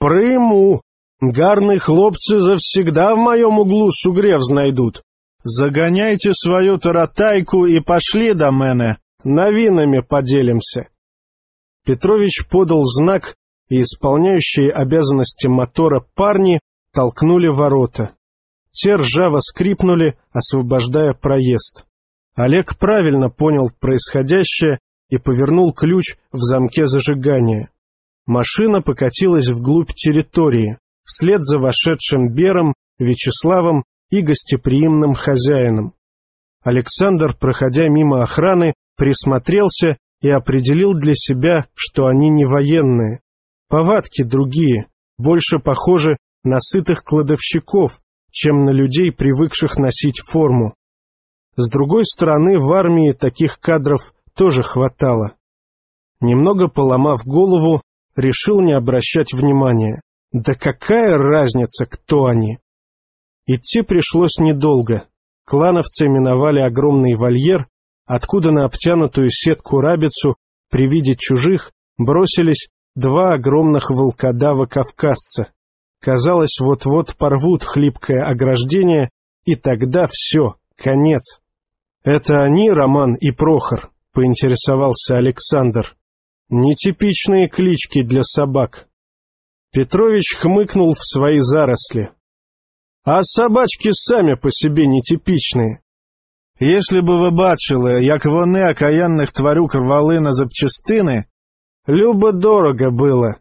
Приму. Гарные хлопцы завсегда в моем углу сугрев знайдут. Загоняйте свою таратайку и пошли до мене. Новинами поделимся. Петрович подал знак, и исполняющие обязанности мотора парни толкнули ворота. Те ржаво скрипнули, освобождая проезд. Олег правильно понял происходящее и повернул ключ в замке зажигания. Машина покатилась вглубь территории, вслед за вошедшим Бером, Вячеславом и гостеприимным хозяином. Александр, проходя мимо охраны, присмотрелся и определил для себя, что они не военные. Повадки другие, больше похожи на сытых кладовщиков, чем на людей, привыкших носить форму. С другой стороны, в армии таких кадров тоже хватало. Немного поломав голову, решил не обращать внимания. Да какая разница, кто они? Идти пришлось недолго. Клановцы миновали огромный вольер, откуда на обтянутую сетку рабицу при виде чужих бросились два огромных волкодава-кавказца. Казалось, вот-вот порвут хлипкое ограждение, и тогда все, конец. «Это они, Роман и Прохор?» — поинтересовался Александр. «Нетипичные клички для собак». Петрович хмыкнул в свои заросли. «А собачки сами по себе нетипичные. Если бы ви бачили, як вони окаянних тварюк рвали на запчастини, любо-дорого было.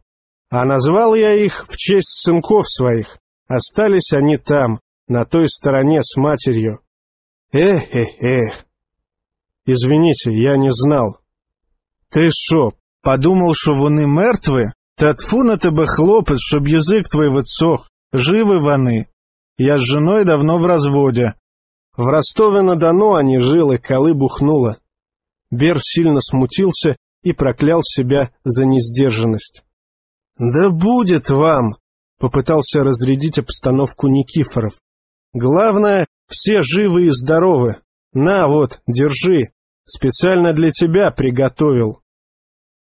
А назвал я их в честь сынков своих. Остались они там, на той стороне с матерью. Эх-эх-эх. Извините, я не знал. Ти що, подумав, що вони мертві? Та тфу на тебе, хлопець, щоб язик твій відсох. Живы вони. Я с женой давно в разводе. В Ростове-на-Дону они жилы, колы бухнуло. Бер сильно смутился и проклял себя за несдержанность. «Да будет вам!» — попытался разрядить обстановку Никифоров. «Главное, все живы и здоровы. На вот, держи. Специально для тебя приготовил».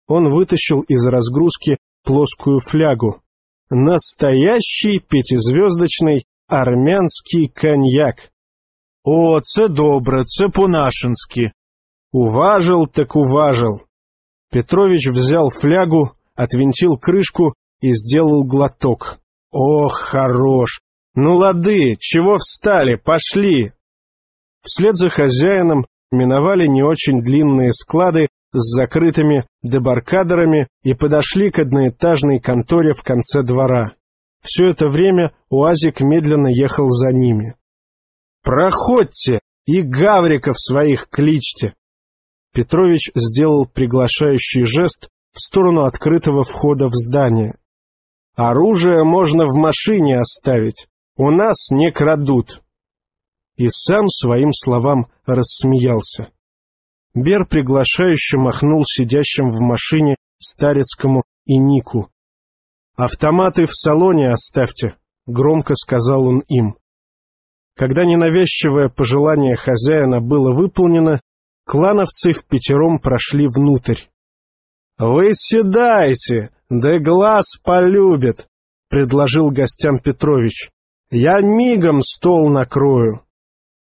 Он вытащил из разгрузки плоскую флягу. Настоящий пятизвездочный армянский коньяк. О, це добре, це по-нашенски. Уважил так уважил. Петрович взял флягу, отвинтил крышку и сделал глоток. Ох, хорош! Ну лады, чего встали, пошли! Вслед за хозяином миновали не очень длинные склады с закрытыми дебаркадерами и подошли к одноэтажной конторе в конце двора. Все это время УАЗик медленно ехал за ними. «Проходьте и гавриков своих кличьте!» Петрович сделал приглашающий жест в сторону открытого входа в здание. «Оружие можно в машине оставить, у нас не крадут!» И сам своим словам рассмеялся. Бер приглашающе махнул сидящим в машине Старецкому и Нику. «Автоматы в салоне оставьте», — громко сказал он им. Когда ненавязчивое пожелание хозяина было выполнено, клановцы в пятером прошли внутрь. «Вы седайте, да глаз полюбит», — предложил гостям Петрович. «Я мигом стол накрою».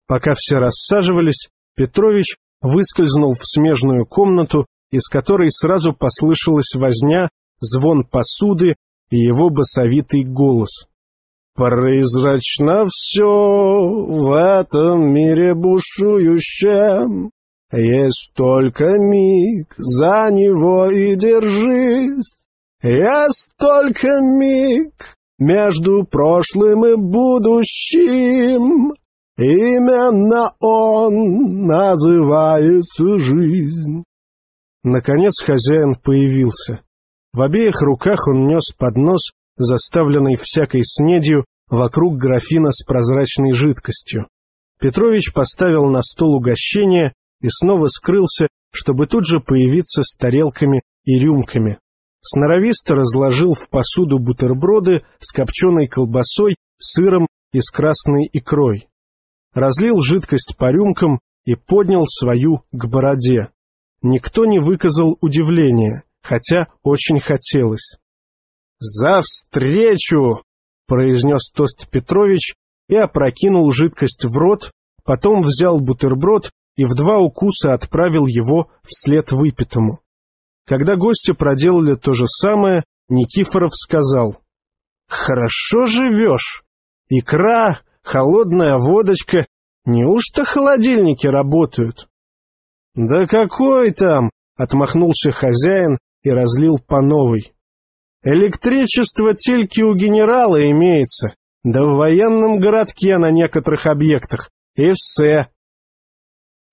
Пока все рассаживались, Петрович выскользнул в смежную комнату, из которой сразу послышалась возня, звон посуды и его басовитый голос. «Призрачно все в этом мире бушующем, есть только миг, за него и держись. Есть только миг между прошлым и будущим. Именно он называется жизнь. Наконец хозяин появился. В обеих руках он нес поднос, заставленный всякой снедью, вокруг графина с прозрачной жидкостью. Петрович поставил на стол угощение и снова скрылся, чтобы тут же появиться с тарелками и рюмками. Сноровисто разложил в посуду бутерброды с копченой колбасой, сыром и с красной икрой. Разлил жидкость по рюмкам и поднял свою к бороде. Никто не выказал удивления, хотя очень хотелось. «За встречу!» — произнес Тост Петрович и опрокинул жидкость в рот, потом взял бутерброд и в два укуса отправил его вслед выпитому. Когда гости проделали то же самое, Никифоров сказал, «Хорошо живешь. Икра, холодная водочка. Неужто холодильники работают?» «Да какой там!» — отмахнулся хозяин и разлил по новой. «Электричество тільки у генерала имеется, да в военном городке на некоторых объектах, и все».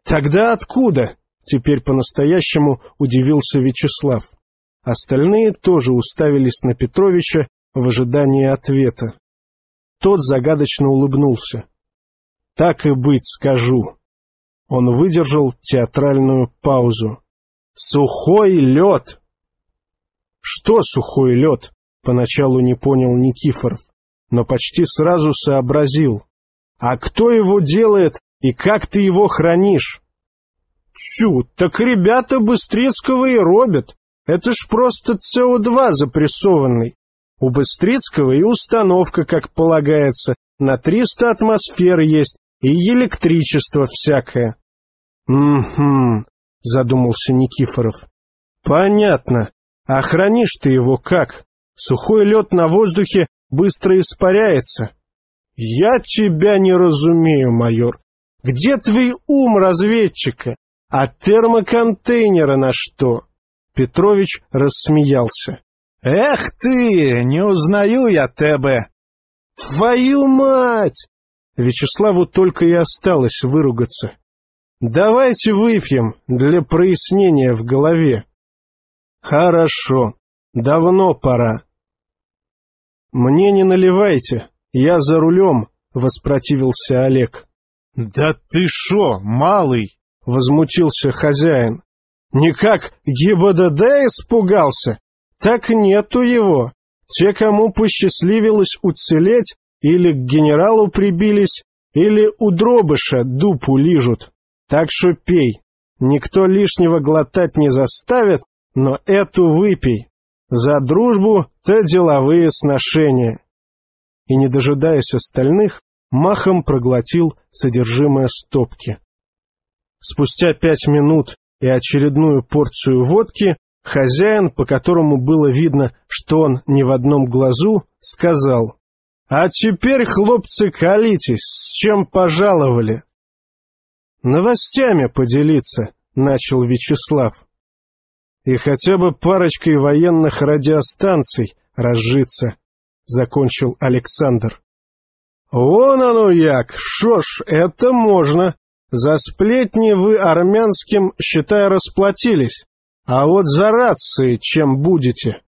«Тогда откуда?» — теперь по-настоящему удивился Вячеслав. Остальные тоже уставились на Петровича в ожидании ответа. Тот загадочно улыбнулся. «Так и быть, скажу». Он выдержал театральную паузу. «Сухой лед!» «Что сухой лед?» — поначалу не понял Никифоров, но почти сразу сообразил. «А кто его делает и как ты его хранишь?» «Тю, так ребята Быстрицкого и робят. Это ж просто СО2 запрессованный. У Быстрицкого и установка, как полагается, на 300 атмосфер есть, и электричество всякое. «Угу», — задумался Никифоров. «Понятно. А хранишь ты его как? Сухой лед на воздухе быстро испаряется». «Я тебя не разумею, майор. Где твой ум разведчика? А термоконтейнеры на что?» Петрович рассмеялся. «Эх ты, не узнаю я тебе!» «Твою мать!» Вячеславу только и осталось выругаться. «Давайте выпьем для прояснения в голове». «Хорошо, давно пора». «Мне не наливайте, я за рулем», — воспротивился Олег. «Да ты шо, малый!» — возмутился хозяин. Никак ГИБДД испугался? Так нету его. Те, кому посчастливилось уцелеть, или к генералу прибились, или у дробыша дупу лижут. Так что пей. Никто лишнего глотать не заставит, но эту выпей. За дружбу-то деловые сношения. И, не дожидаясь остальных, махом проглотил содержимое стопки. Спустя пять минут и очередную порцию водки, хозяин, по которому было видно, что он не в одном глазу, сказал, «А теперь, хлопцы, колитесь, с чем пожаловали?» «Новостями поделиться», — начал Вячеслав. «И хотя бы парочкой военных радиостанций разжиться», — закончил Александр. «Вон оно як! Шо ж, это можно!» За сплетни вы армянским, считай, расплатились. А вот за рации чем будете?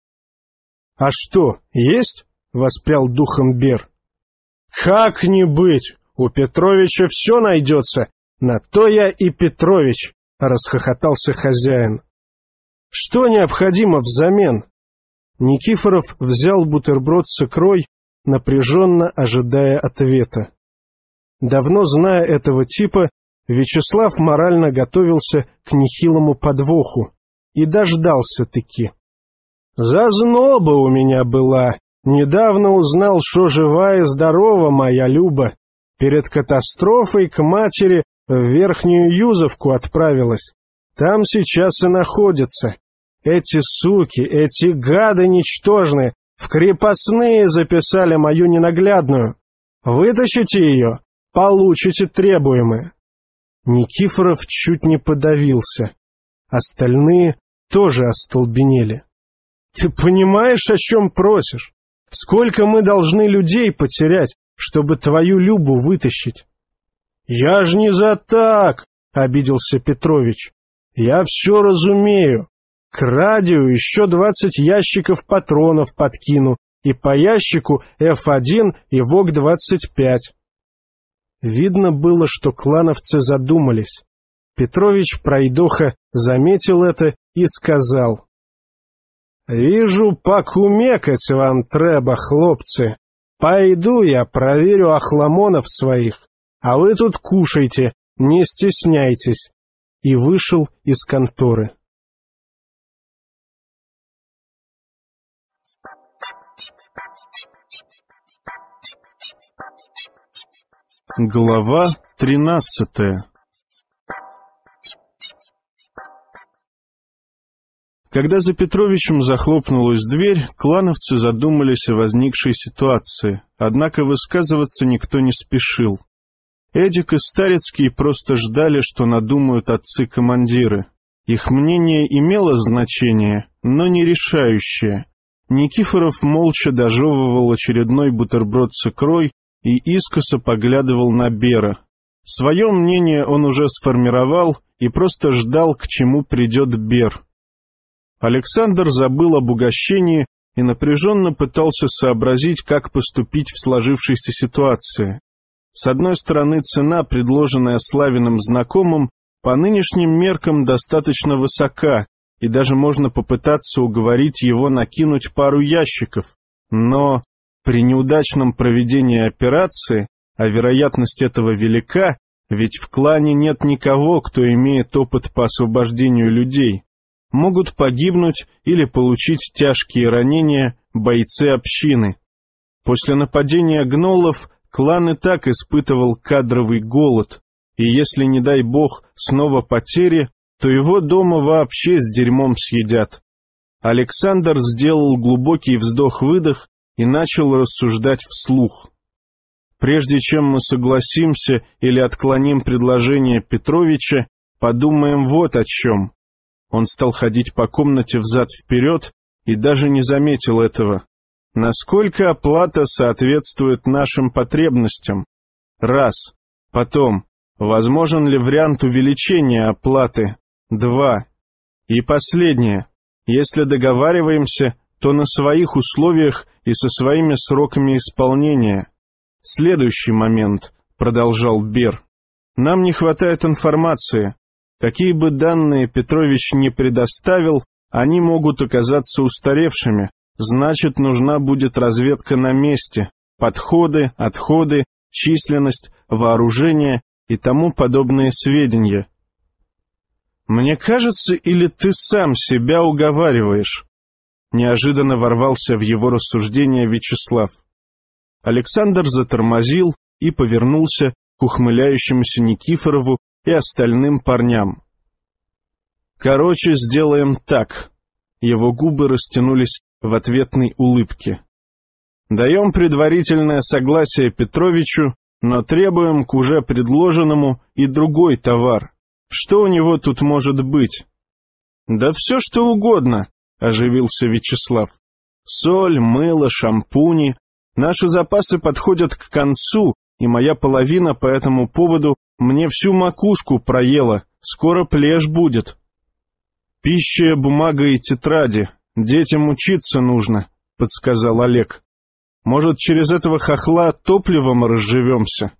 — А что, есть? — воспрял духом Бер. — Как не быть? У Петровича все найдется. На то я и Петрович, — расхохотался хозяин. — Что необходимо взамен? Никифоров взял бутерброд с икрой, напряженно ожидая ответа. Давно зная этого типа, Вячеслав морально готовился к нехилому подвоху и дождался-таки. «Зазноба у меня была. Недавно узнал, что жива и здорова моя Люба. Перед катастрофой к матери в Верхнюю Юзовку отправилась. Там сейчас и находится. Эти суки, эти гады ничтожные, в крепостные записали мою ненаглядную. Вытащите ее, получите требуемое. Никифоров чуть не подавился. Остальные тоже остолбенели. «Ты понимаешь, о чем просишь? Сколько мы должны людей потерять, чтобы твою Любу вытащить?» «Я ж не за так!» — обиделся Петрович. «Я все разумею. К радио еще двадцать ящиков патронов подкину, и по ящику F1 и ВОК-25. Видно было, что клановцы задумались. Петрович Пройдоха заметил это и сказал. «Вижу, покумекать вам треба, хлопцы. Пойду я проверю охламонов своих, а вы тут кушайте, не стесняйтесь». И вышел из конторы. Глава тринадцатая Когда за Петровичем захлопнулась дверь, клановцы задумались о возникшей ситуации, однако высказываться никто не спешил. Эдик и Старецкий просто ждали, что надумают отцы-командиры. Их мнение имело значение, но не решающее. Никифоров молча дожевывал очередной бутерброд с икрой и искоса поглядывал на Бера. Свое мнение он уже сформировал и просто ждал, к чему придет Бер. Александр забыл об угощении и напряженно пытался сообразить, как поступить в сложившейся ситуации. С одной стороны, цена, предложенная Славиным знакомым, по нынешним меркам достаточно высока, и даже можно попытаться уговорить его накинуть пару ящиков. Но при неудачном проведении операции, а вероятность этого велика, ведь в клане нет никого, кто имеет опыт по освобождению людей, могут погибнуть или получить тяжкие ранения бойцы общины. После нападения гнолов клан и так испытывал кадровый голод, и если, не дай бог, снова потери, то его дома вообще с дерьмом съедят. Александр сделал глубокий вздох-выдох и начал рассуждать вслух. Прежде чем мы согласимся или отклоним предложение Петровича, подумаем вот о чем. Он стал ходить по комнате взад-вперед и даже не заметил этого. Насколько оплата соответствует нашим потребностям? Раз. Потом, возможен ли вариант увеличения оплаты? Два. И последнее. Если договариваемся, то на своих условиях и со своими сроками исполнения. Следующий момент, продолжал Бер. Нам не хватает информации. Какие бы данные Петрович не предоставил, они могут оказаться устаревшими. Значит, нужна будет разведка на месте. Подходы, отходы, численность, вооружение и тому подобные сведения. Мне кажется, или ты сам себя уговариваешь? Неожиданно ворвался в его рассуждение Вячеслав. Александр затормозил и повернулся к ухмыляющемуся Никифорову и остальным парням. «Короче, сделаем так». Его губы растянулись в ответной улыбке. «Даем предварительное согласие Петровичу, но требуем к уже предложенному и другой товар. Что у него тут может быть?» «Да все, что угодно», — оживился Вячеслав. «Соль, мыло, шампуни. Наши запасы подходят к концу, и моя половина по этому поводу мне всю макушку проела. Скоро плешь будет». «Пища, бумага и тетради. Детям учиться нужно», — подсказал Олег. «Может, через этого хохла топливом разживемся?»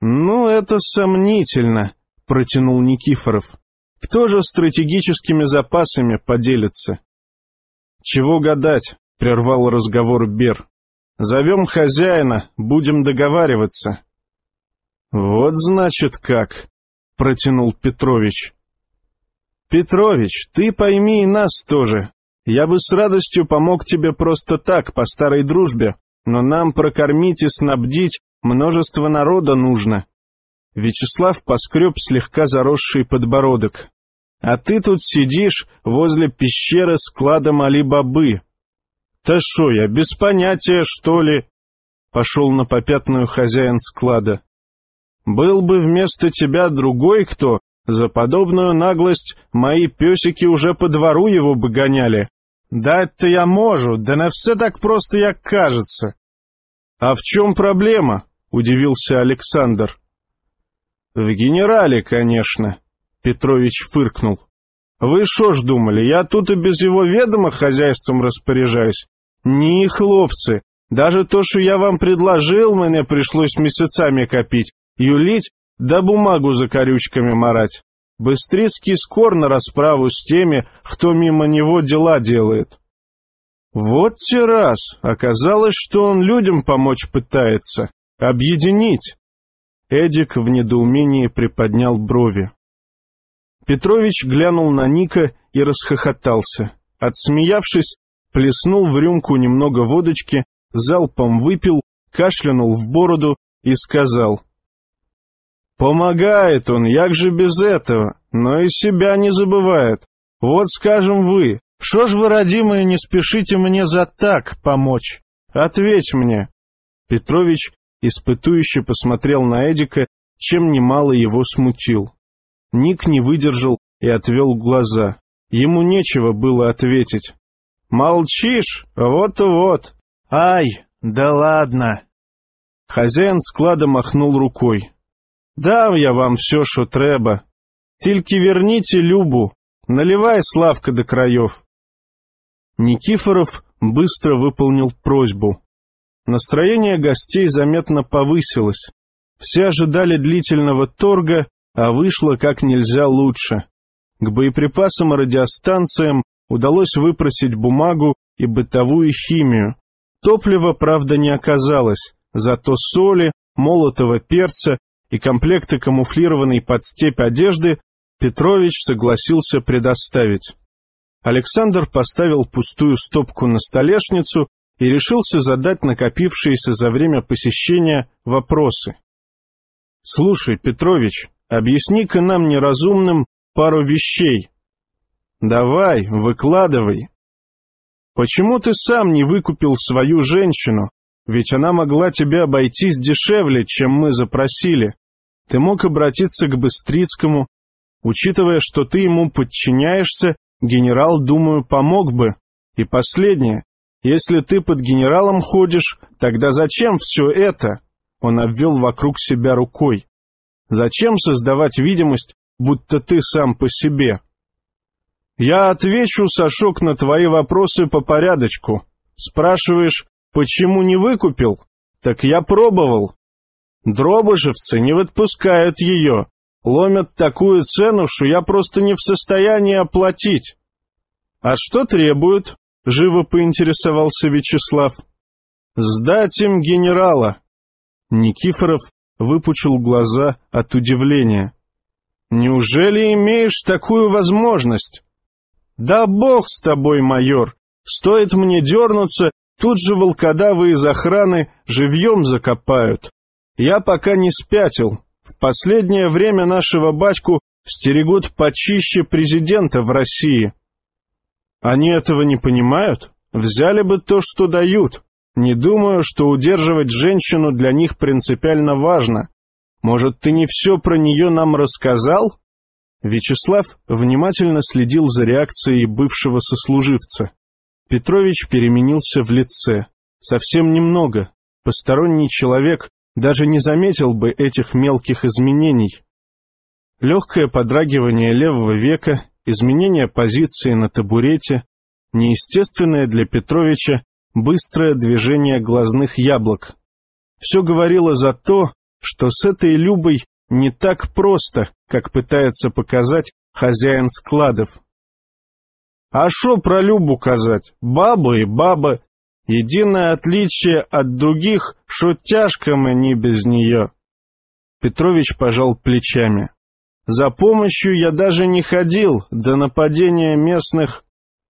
«Ну, это сомнительно», — протянул Никифоров. Кто же стратегическими запасами поделится? Чего гадать, прервал разговор Бер. Зовем хозяина, будем договариваться. Вот значит как, протянул Петрович. Петрович, ты пойми и нас тоже. Я бы с радостью помог тебе просто так, по старой дружбе, но нам прокормить и снабдить множество народа нужно. Вячеслав поскреб слегка заросший подбородок. «А ты тут сидишь возле пещеры склада Али-Бабы». «Да шо я, без понятия, что ли?» Пошел на попятную хозяин склада. «Был бы вместо тебя другой кто, за подобную наглость мои песики уже по двору его бы гоняли. Да это я можу, да на все так просто, як кажется». «А в чем проблема?» — удивился Александр. «В генерале, конечно», — Петрович фыркнул. «Вы что ж думали, я тут и без его ведома хозяйством распоряжаюсь? Не, хлопцы, даже то, что я вам предложил, мне пришлось месяцами копить, юлить, да бумагу за корючками марать. Быстрицкий скор на расправу с теми, кто мимо него дела делает». Вот те раз, оказалось, что он людям помочь пытается, объединить. Эдик в недоумении приподнял брови. Петрович глянул на Ника и расхохотался. Отсмеявшись, плеснул в рюмку немного водочки, залпом выпил, кашлянул в бороду и сказал, Помогает он, як же без этого, но и себя не забывает. Вот скажем вы, что ж вы, родимые, не спешите мне за так помочь? Ответь мне. Петрович испытующе посмотрел на Эдика, чем немало его смутил. Ник не выдержал и отвел глаза. Ему нечего было ответить. «Молчишь? Вот-вот! Ай, да ладно!» Хозяин склада махнул рукой. «Дам я вам все, что треба. Тільки верните Любу, наливай Славка до краев». Никифоров быстро выполнил просьбу. Настроение гостей заметно повысилось. Все ожидали длительного торга, а вышло как нельзя лучше. К боеприпасам и радиостанциям удалось выпросить бумагу и бытовую химию. Топлива, правда, не оказалось, зато соли, молотого перца и комплекты камуфлированной под степь одежды Петрович согласился предоставить. Александр поставил пустую стопку на столешницу и решился задать накопившиеся за время посещения вопросы. «Слушай, Петрович, объясни-ка нам неразумным пару вещей. Давай, выкладывай. Почему ты сам не выкупил свою женщину? Ведь она могла тебе обойтись дешевле, чем мы запросили. Ты мог обратиться к Быстрицкому. Учитывая, что ты ему подчиняешься, генерал, думаю, помог бы. И последнее. Если ты под генералом ходишь, тогда зачем все это? Он обвел вокруг себя рукой. Зачем создавать видимость, будто ты сам по себе? Я отвечу, Сашок, на твои вопросы по порядочку. Спрашиваешь, почему не выкупил? Так я пробовал. Дробышевцы не отпускают ее. Ломят такую цену, что я просто не в состоянии оплатить. А что требуют? — живо поинтересовался Вячеслав. «Сдать им генерала!» Никифоров выпучил глаза от удивления. «Неужели имеешь такую возможность?» «Да бог с тобой, майор! Стоит мне дернуться, тут же волкодавы из охраны живьем закопают. Я пока не спятил. В последнее время нашего батьку стерегут почище президента в России. Они этого не понимают? Взяли бы то, что дают. Не думаю, что удерживать женщину для них принципиально важно. Может, ты не все про нее нам рассказал? Вячеслав внимательно следил за реакцией бывшего сослуживца. Петрович переменился в лице. Совсем немного. Посторонний человек даже не заметил бы этих мелких изменений. Легкое подрагивание левого века изменение позиции на табурете, неестественное для Петровича быстрое движение глазных яблок. Все говорило за то, что с этой Любой не так просто, как пытается показать хозяин складов. А шо про Любу казать? Баба и баба. Единое отличие от других, что тяжко не без нее. Петрович пожал плечами. За помощью я даже не ходил до нападения местных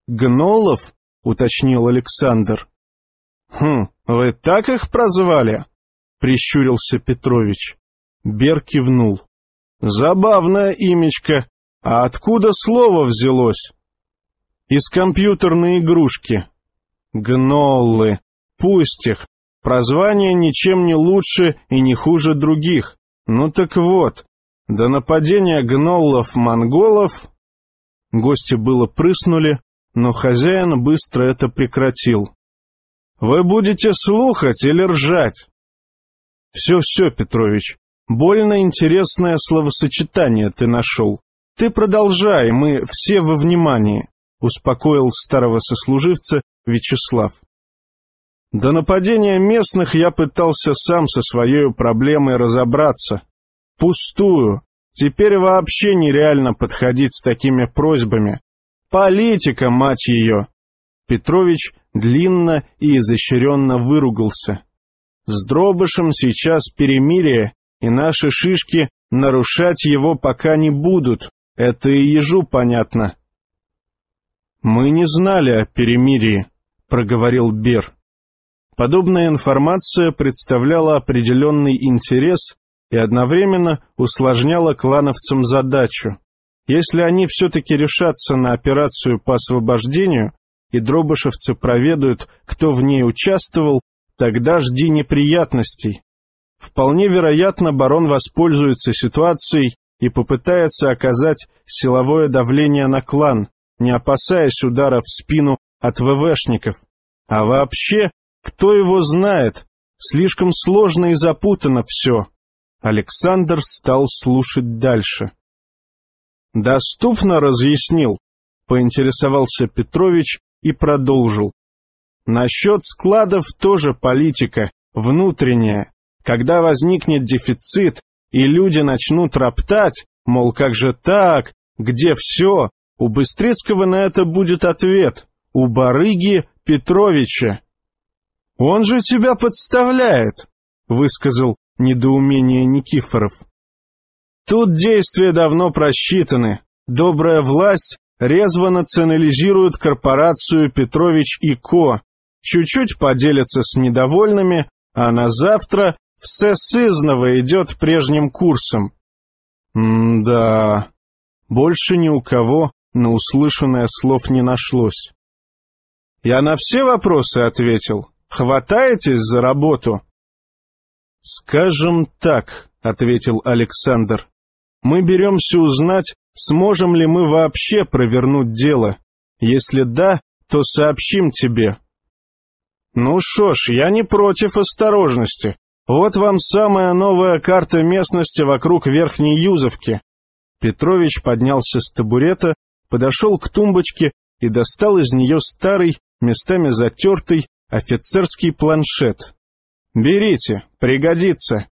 гнолов, уточнил Александр. Хм, вы так их прозвали? Прищурился Петрович. Бер кивнул. Забавное имечко. А откуда слово взялось? Из компьютерной игрушки. Гноллы. Пусть их. Прозвание ничем не лучше и не хуже других. Ну так вот, до нападения гноллов-монголов гости было прыснули, но хозяин быстро это прекратил. «Вы будете слухать или ржать?» «Все-все, Петрович, больно интересное словосочетание ты нашел. Ты продолжай, мы все во внимании», — успокоил старого сослуживца Вячеслав. До нападения местных я пытался сам со своей проблемой разобраться, Пустую. Теперь вообще нереально подходить с такими просьбами. Политика, мать ее! Петрович длинно и изощренно выругался. С Дробышем сейчас перемирие, и наши шишки нарушать его пока не будут. Это и ежу понятно. «Мы не знали о перемирии», — проговорил Бер. Подобная информация представляла определенный интерес и одновременно усложняла клановцам задачу. Если они все-таки решатся на операцию по освобождению, и дробышевцы проведают, кто в ней участвовал, тогда жди неприятностей. Вполне вероятно, барон воспользуется ситуацией и попытается оказать силовое давление на клан, не опасаясь удара в спину от ВВшников. А вообще, кто его знает? Слишком сложно и запутано все. Александр стал слушать дальше. «Доступно разъяснил?» — поинтересовался Петрович и продолжил. «Насчет складов тоже политика, внутренняя. Когда возникнет дефицит, и люди начнут роптать, мол, как же так, где все, у Быстрецкого на это будет ответ. У барыги Петровича. «Он же тебя подставляет», — высказал недоумение Никифоров. «Тут действия давно просчитаны. Добрая власть резво национализирует корпорацию Петрович и Ко, чуть-чуть поделится с недовольными, а на завтра все сызново идет прежним курсом. М-да, больше ни у кого на услышанное слов не нашлось. Я на все вопросы ответил. Хватаетесь за работу? Скажем так, ответил Александр. Мы беремся узнать, сможем ли мы вообще провернуть дело. Если да, то сообщим тебе. Ну что ж, я не против осторожности. Вот вам самая новая карта местности вокруг Верхней Юзовки. Петрович поднялся с табурета, подошел к тумбочке и достал из нее старый, местами затертый, офицерский планшет. «Берите, пригодится».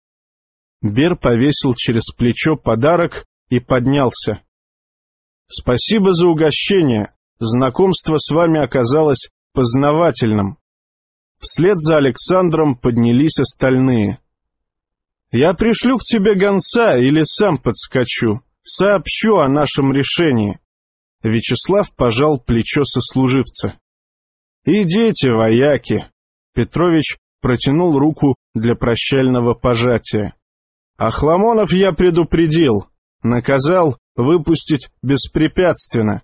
Бер повесил через плечо подарок и поднялся. «Спасибо за угощение. Знакомство с вами оказалось познавательным». Вслед за Александром поднялись остальные. «Я пришлю к тебе гонца или сам подскочу, сообщу о нашем решении». Вячеслав пожал плечо сослуживца. «Идите, вояки!» Петрович протянул руку для прощального пожатия. «Ахламонов я предупредил, наказал выпустить беспрепятственно».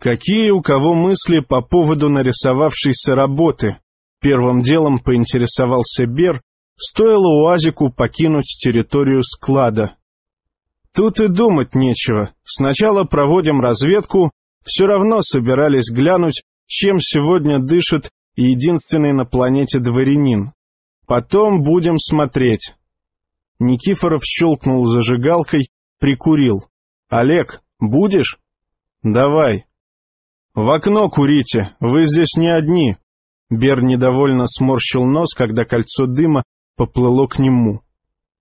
«Какие у кого мысли по поводу нарисовавшейся работы?» Первым делом поинтересовался Бер, стоило УАЗику покинуть территорию склада. Тут и думать нечего. Сначала проводим разведку, все равно собирались глянуть, чем сегодня дышит единственный на планете дворянин. Потом будем смотреть. Никифоров щелкнул зажигалкой, прикурил. «Олег, будешь?» «Давай». «В окно курите, вы здесь не одни». Бер недовольно сморщил нос, когда кольцо дыма поплыло к нему.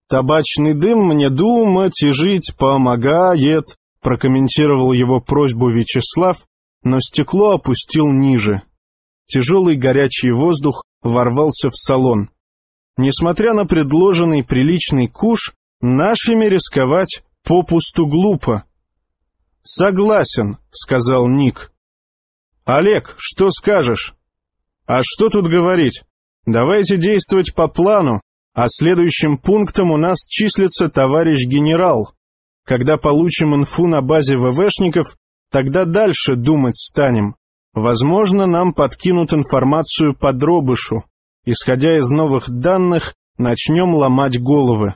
«Табачный дым мне думать и жить помогает», прокомментировал его просьбу Вячеслав, но стекло опустил ниже. Тяжелый горячий воздух ворвался в салон. Несмотря на предложенный приличный куш, нашими рисковать попусту глупо. «Согласен», — сказал Ник. «Олег, что скажешь?» «А что тут говорить? Давайте действовать по плану, а следующим пунктом у нас числится товарищ генерал. Когда получим инфу на базе ВВшников, Тогда дальше думать станем. Возможно, нам подкинут информацию по дробышу. Исходя из новых данных, начнем ломать головы.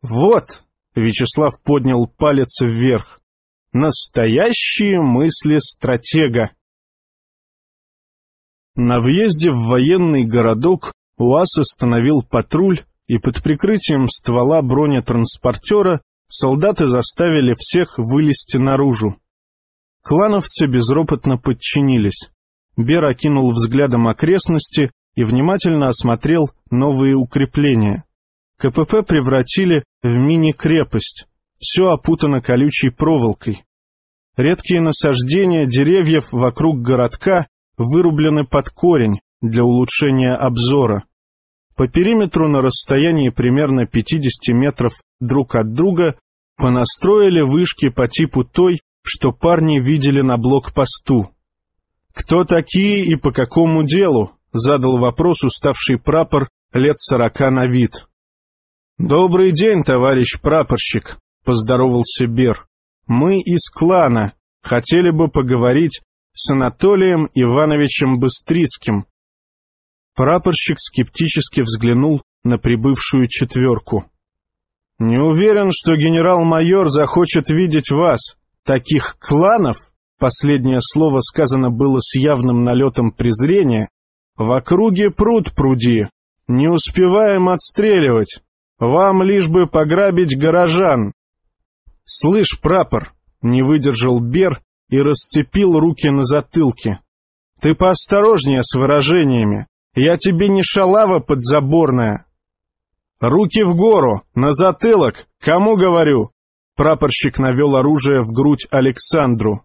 Вот, Вячеслав поднял палец вверх. Настоящие мысли стратега. На въезде в военный городок УАЗ остановил патруль, и под прикрытием ствола бронетранспортера солдаты заставили всех вылезти наружу. Клановцы безропотно подчинились. Бер окинул взглядом окрестности и внимательно осмотрел новые укрепления. КПП превратили в мини-крепость. Все опутано колючей проволокой. Редкие насаждения деревьев вокруг городка вырублены под корень для улучшения обзора. По периметру на расстоянии примерно 50 метров друг от друга понастроили вышки по типу той, что парни видели на блокпосту. «Кто такие и по какому делу?» — задал вопрос уставший прапор лет сорока на вид. «Добрый день, товарищ прапорщик», — поздоровался Бер. «Мы из клана. Хотели бы поговорить с Анатолием Ивановичем Быстрицким». Прапорщик скептически взглянул на прибывшую четверку. «Не уверен, что генерал-майор захочет видеть вас. Таких кланов, последнее слово сказано было с явным налетом презрения, в округе пруд пруди. Не успеваем отстреливать. Вам лишь бы пограбить горожан. Слышь, прапор, не выдержал Бер и расцепил руки на затылке. Ты поосторожнее с выражениями. Я тебе не шалава подзаборная. Руки в гору, на затылок, кому говорю? Прапорщик навел оружие в грудь Александру.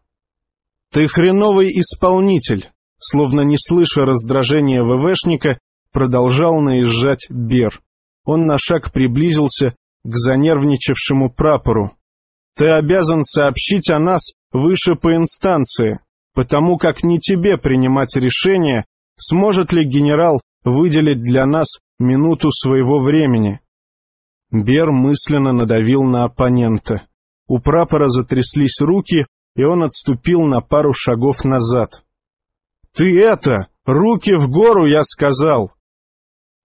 Ты хреновый исполнитель, словно не слыша раздражения ВВшника, продолжал наезжать Бер. Он на шаг приблизился к занервничавшему прапору. «Ты обязан сообщить о нас выше по инстанции, потому как не тебе принимать решение, сможет ли генерал выделить для нас минуту своего времени». Бер мысленно надавил на оппонента. У прапора затряслись руки, и он отступил на пару шагов назад. «Ты это! Руки в гору, я сказал!»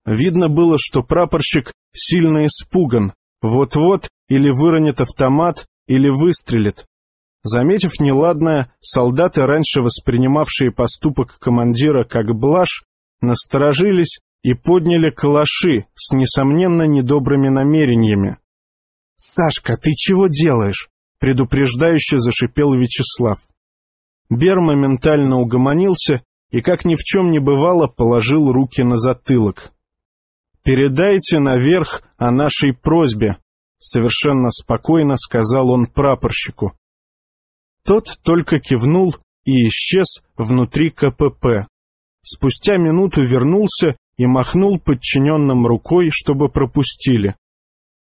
Видно было, что прапорщик сильно испуган. Вот-вот или выронит автомат, или выстрелит. Заметив неладное, солдаты, раньше воспринимавшие поступок командира как блажь, насторожились и подняли калаши с, несомненно, недобрыми намерениями. «Сашка, ты чего делаешь?» — предупреждающе зашипел Вячеслав. Бер моментально угомонился и, как ни в чем не бывало, положил руки на затылок. «Передайте наверх о нашей просьбе», — совершенно спокойно сказал он прапорщику. Тот только кивнул и исчез внутри КПП. Спустя минуту вернулся и махнул подчиненным рукой, чтобы пропустили.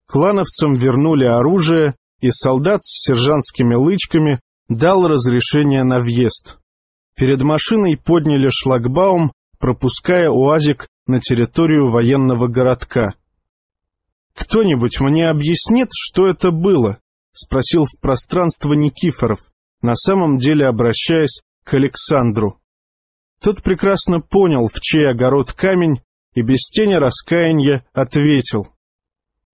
Клановцам вернули оружие, и солдат с сержантскими лычками дал разрешение на въезд. Перед машиной подняли шлагбаум, пропуская УАЗик на территорию военного городка. «Кто-нибудь мне объяснит, что это было?» — спросил в пространство Никифоров, на самом деле обращаясь к Александру. Тот прекрасно понял, в чей огород камень, и без тени раскаяния ответил.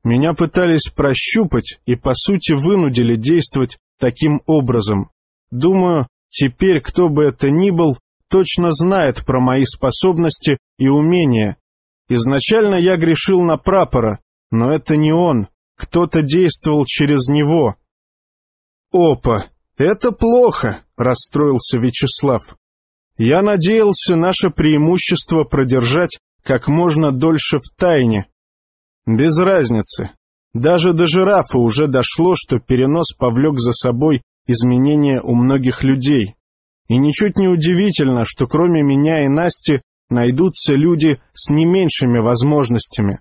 «Меня пытались прощупать и, по сути, вынудили действовать таким образом. Думаю, теперь кто бы это ни был, точно знает про мои способности и умения. Изначально я грешил на прапора, но это не он, кто-то действовал через него. Опа, это плохо, расстроился Вячеслав. Я надеялся наше преимущество продержать как можно дольше в тайне. Без разницы. Даже до жирафа уже дошло, что перенос повлек за собой изменения у многих людей. И ничуть не удивительно, что кроме меня и Насти найдутся люди с не меньшими возможностями.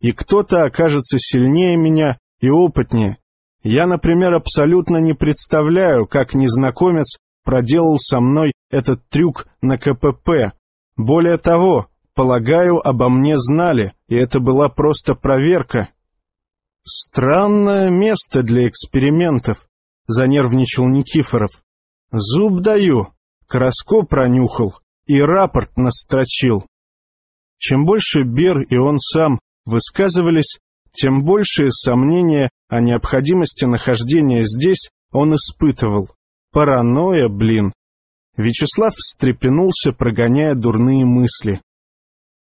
И кто-то окажется сильнее меня и опытнее. Я, например, абсолютно не представляю, как незнакомец проделал со мной этот трюк на КПП. Более того, полагаю, обо мне знали, и это была просто проверка. Странное место для экспериментов, занервничал Никифоров. Зуб даю, Краско пронюхал и рапорт настрочил. Чем больше Бер и он сам высказывались, тем большие сомнения о необходимости нахождения здесь он испытывал. Паранойя, блин. Вячеслав встрепенулся, прогоняя дурные мысли.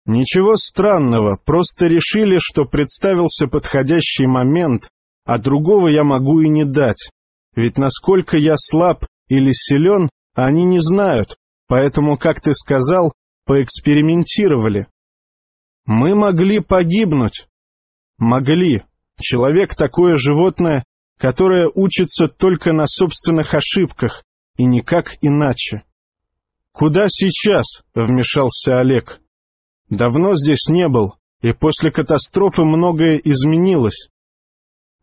Ничего странного, просто решили, что представился подходящий момент, а другого я могу и не дать. Ведь насколько я слаб или силен, они не знают, поэтому, как ты сказал, поэкспериментировали. Мы могли погибнуть. Могли. Человек такое животное, которое учится только на собственных ошибках и никак иначе. «Куда сейчас?» — вмешался Олег. «Давно здесь не был, и после катастрофы многое изменилось.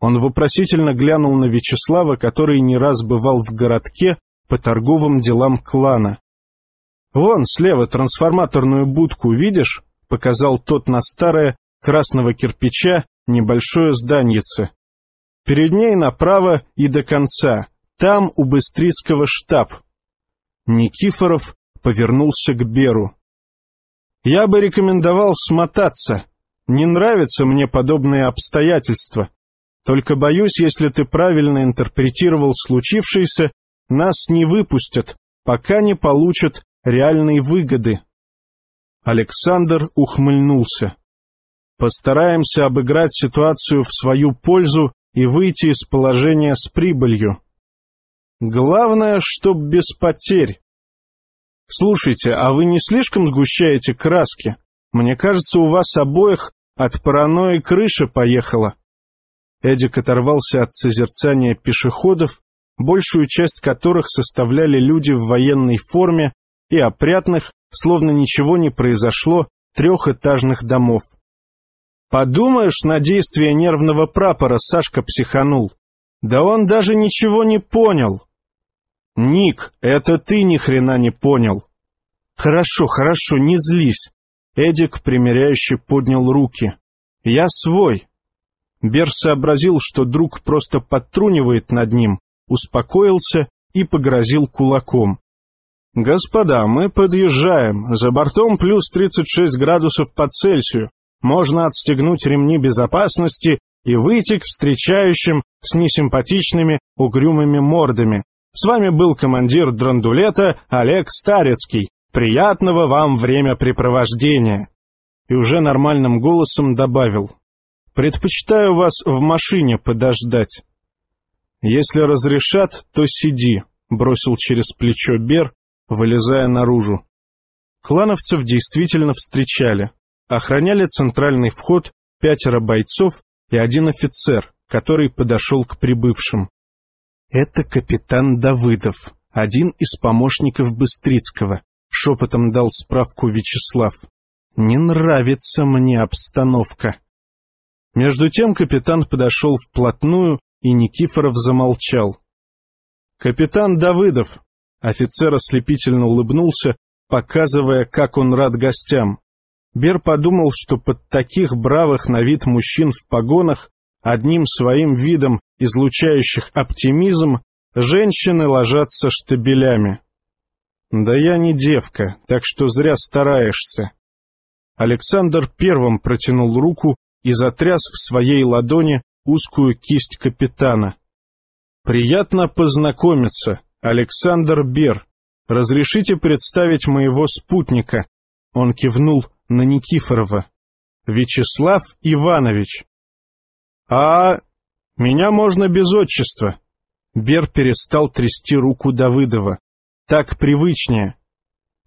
Он вопросительно глянул на Вячеслава, который не раз бывал в городке по торговым делам клана. «Вон, слева трансформаторную будку видишь?» — показал тот на старое, красного кирпича, небольшое зданьице. Перед ней направо и до конца, там у Быстрицкого штаб. Никифоров повернулся к Беру. «Я бы рекомендовал смотаться. Не нравятся мне подобные обстоятельства. Только боюсь, если ты правильно интерпретировал случившееся, нас не выпустят, пока не получат реальной выгоды. Александр ухмыльнулся. Постараемся обыграть ситуацию в свою пользу и выйти из положения с прибылью. Главное, чтоб без потерь. Слушайте, а вы не слишком сгущаете краски? Мне кажется, у вас обоих от паранойи крыша поехала. Эдик оторвался от созерцания пешеходов, большую часть которых составляли люди в военной форме и опрятных, словно ничего не произошло, трехэтажных домов. Подумаешь, на действие нервного прапора Сашка психанул. Да он даже ничего не понял. Ник, это ты ни хрена не понял. Хорошо, хорошо, не злись. Эдик примиряюще поднял руки. Я свой. Бер сообразил, что друг просто подтрунивает над ним, успокоился и погрозил кулаком. «Господа, мы подъезжаем. За бортом плюс 36 градусов по Цельсию. Можно отстегнуть ремни безопасности и выйти к встречающим с несимпатичными угрюмыми мордами. С вами был командир драндулета Олег Старецкий. Приятного вам времяпрепровождения!» И уже нормальным голосом добавил. «Предпочитаю вас в машине подождать». «Если разрешат, то сиди», — бросил через плечо Бер, вылезая наружу. Клановцев действительно встречали. Охраняли центральный вход пятеро бойцов и один офицер, который подошел к прибывшим. «Это капитан Давыдов, один из помощников Быстрицкого», — шепотом дал справку Вячеслав. «Не нравится мне обстановка». Между тем капитан подошел вплотную, и Никифоров замолчал. «Капитан Давыдов, Офицер ослепительно улыбнулся, показывая, как он рад гостям. Бер подумал, что под таких бравых на вид мужчин в погонах, одним своим видом излучающих оптимизм, женщины ложатся штабелями. «Да я не девка, так что зря стараешься». Александр первым протянул руку и затряс в своей ладони узкую кисть капитана. «Приятно познакомиться», «Александр Бер, разрешите представить моего спутника?» Он кивнул на Никифорова. «Вячеслав Иванович». «А меня можно без отчества». Бер перестал трясти руку Давыдова. «Так привычнее».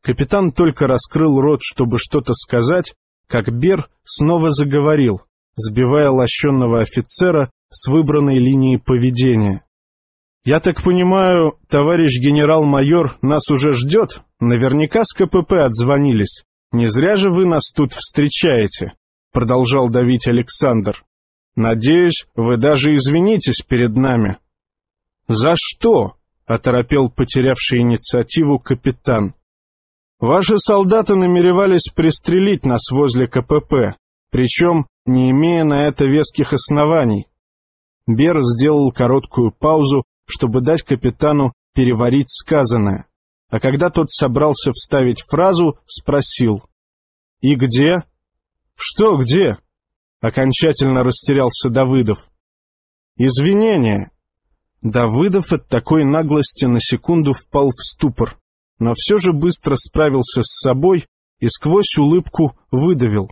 Капитан только раскрыл рот, чтобы что-то сказать, как Бер снова заговорил, сбивая лощенного офицера с выбранной линии поведения. «Я так понимаю, товарищ генерал-майор нас уже ждет? Наверняка с КПП отзвонились. Не зря же вы нас тут встречаете», — продолжал давить Александр. «Надеюсь, вы даже извинитесь перед нами». «За что?» — оторопел потерявший инициативу капитан. «Ваши солдаты намеревались пристрелить нас возле КПП, причем не имея на это веских оснований». Бер сделал короткую паузу, чтобы дать капитану переварить сказанное, а когда тот собрался вставить фразу, спросил. «И где?» «Что где?» — окончательно растерялся Давыдов. «Извинения». Давыдов от такой наглости на секунду впал в ступор, но все же быстро справился с собой и сквозь улыбку выдавил.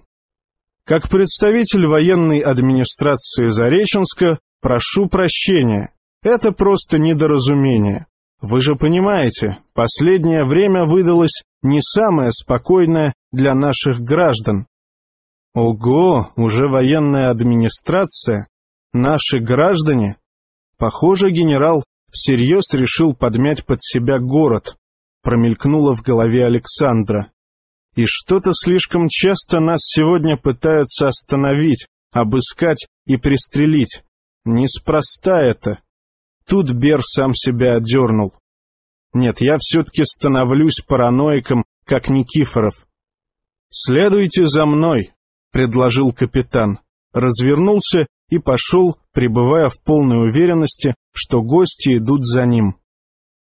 Как представитель военной администрации Зареченска прошу прощения. Это просто недоразумение. Вы же понимаете, последнее время выдалось не самое спокойное для наших граждан. Ого, уже военная администрация? Наши граждане? Похоже, генерал всерьез решил подмять под себя город, промелькнуло в голове Александра. И что-то слишком часто нас сегодня пытаются остановить, обыскать и пристрелить. Неспроста это. Тут Бер сам себя отдернул. Нет, я все-таки становлюсь параноиком, как Никифоров. «Следуйте за мной», — предложил капитан. развернулся и пошел, пребывая в полной уверенности, что гости идут за ним.